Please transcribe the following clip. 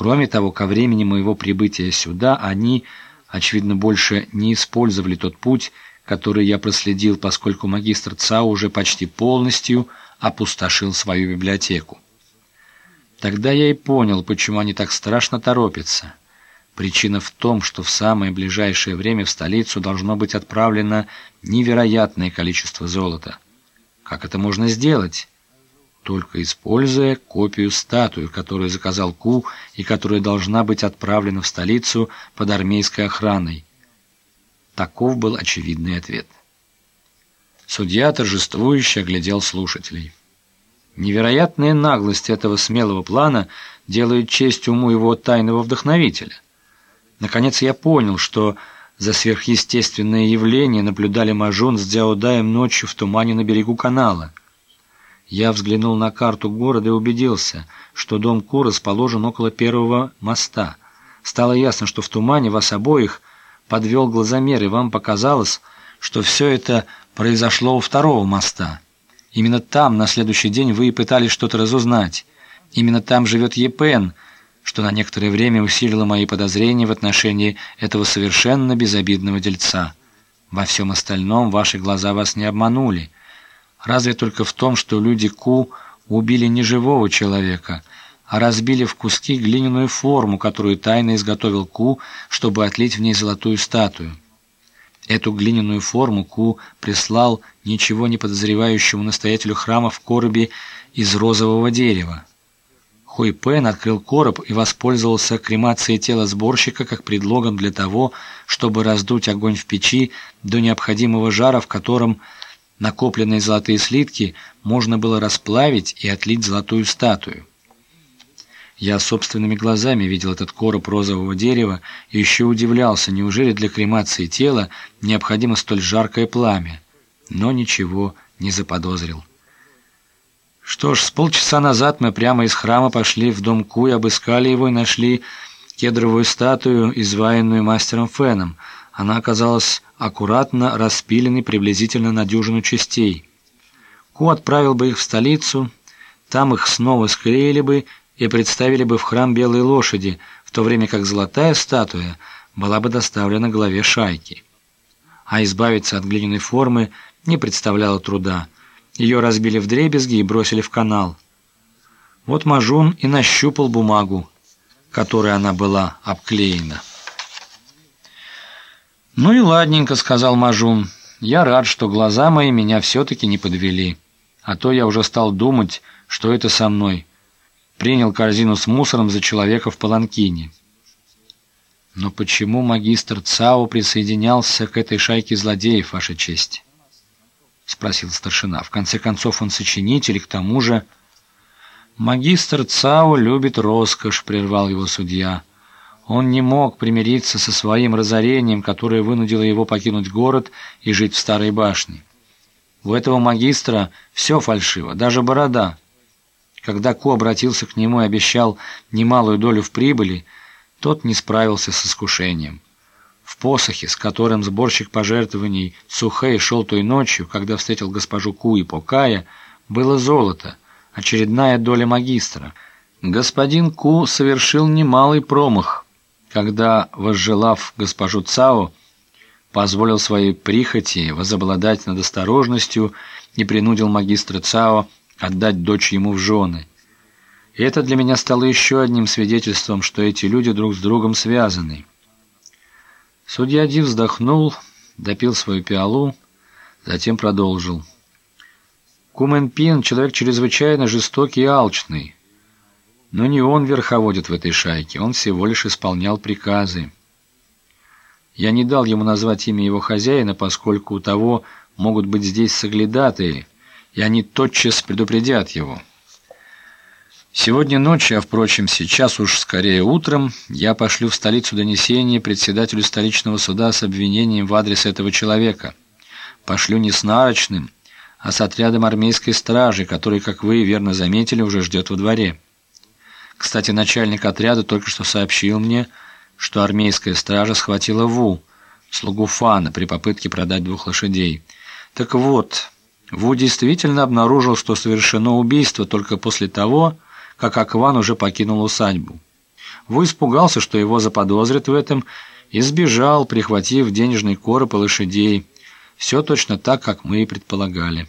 Кроме того, ко времени моего прибытия сюда они, очевидно, больше не использовали тот путь, который я проследил, поскольку магистр ЦАО уже почти полностью опустошил свою библиотеку. Тогда я и понял, почему они так страшно торопятся. Причина в том, что в самое ближайшее время в столицу должно быть отправлено невероятное количество золота. Как это можно сделать? Только используя копию статуи, которую заказал Ку и которая должна быть отправлена в столицу под армейской охраной. Таков был очевидный ответ. Судья торжествующе оглядел слушателей. Невероятная наглость этого смелого плана делает честь уму его тайного вдохновителя. Наконец я понял, что за сверхъестественное явление наблюдали Мажун с Дзяодаем ночью в тумане на берегу канала. Я взглянул на карту города и убедился, что дом Ку расположен около первого моста. Стало ясно, что в тумане вас обоих подвел глазомер, и вам показалось, что все это произошло у второго моста. Именно там на следующий день вы и пытались что-то разузнать. Именно там живет Епен, что на некоторое время усилило мои подозрения в отношении этого совершенно безобидного дельца. Во всем остальном ваши глаза вас не обманули. Разве только в том, что люди Ку убили не живого человека, а разбили в куски глиняную форму, которую тайно изготовил Ку, чтобы отлить в ней золотую статую. Эту глиняную форму Ку прислал ничего не подозревающему настоятелю храма в коробе из розового дерева. Хуй Пен открыл короб и воспользовался кремацией тела сборщика как предлогом для того, чтобы раздуть огонь в печи до необходимого жара, в котором накопленные золотые слитки можно было расплавить и отлить золотую статую. Я собственными глазами видел этот короб розового дерева и еще удивлялся, неужели для кремации тела необходимо столь жаркое пламя, но ничего не заподозрил. Что ж, с полчаса назад мы прямо из храма пошли в дом Ку и обыскали его и нашли кедровую статую, изваянную мастером Феном. Она оказалась аккуратно распиленной приблизительно на дюжину частей. Ку отправил бы их в столицу, там их снова склеили бы и представили бы в храм белой лошади, в то время как золотая статуя была бы доставлена главе шайки. А избавиться от глиняной формы не представляло труда. Ее разбили в дребезги и бросили в канал. Вот Мажун и нащупал бумагу, которой она была обклеена. «Ну и ладненько», — сказал Мажун. «Я рад, что глаза мои меня все-таки не подвели. А то я уже стал думать, что это со мной» принял корзину с мусором за человека в паланкине. Но почему магистр Цао присоединялся к этой шайке злодеев, ваша честь? спросил старшина. В конце концов, он сочинитель, и к тому же магистр Цао любит роскошь, прервал его судья. Он не мог примириться со своим разорением, которое вынудило его покинуть город и жить в старой башне. У этого магистра все фальшиво, даже борода. Когда Ку обратился к нему и обещал немалую долю в прибыли, тот не справился с искушением. В посохе, с которым сборщик пожертвований Цухэй шел той ночью, когда встретил госпожу Ку и Покая, было золото, очередная доля магистра. Господин Ку совершил немалый промах, когда, возжелав госпожу Цао, позволил своей прихоти возобладать над осторожностью и принудил магистра Цао отдать дочь ему в жены. И это для меня стало еще одним свидетельством, что эти люди друг с другом связаны. Судья Ди вздохнул, допил свою пиалу, затем продолжил. Кумен Пин — человек чрезвычайно жестокий и алчный. Но не он верховодит в этой шайке, он всего лишь исполнял приказы. Я не дал ему назвать имя его хозяина, поскольку у того могут быть здесь соглядатые — и они тотчас предупредят его. Сегодня ночью, а, впрочем, сейчас уж скорее утром, я пошлю в столицу донесение председателю столичного суда с обвинением в адрес этого человека. Пошлю не с нарочным, а с отрядом армейской стражи, который, как вы верно заметили, уже ждет во дворе. Кстати, начальник отряда только что сообщил мне, что армейская стража схватила Ву, слугу Фана, при попытке продать двух лошадей. Так вот... Ву действительно обнаружил, что совершено убийство только после того, как Акван уже покинул усадьбу. Ву испугался, что его заподозрят в этом, и сбежал, прихватив денежный короб и лошадей. Все точно так, как мы и предполагали.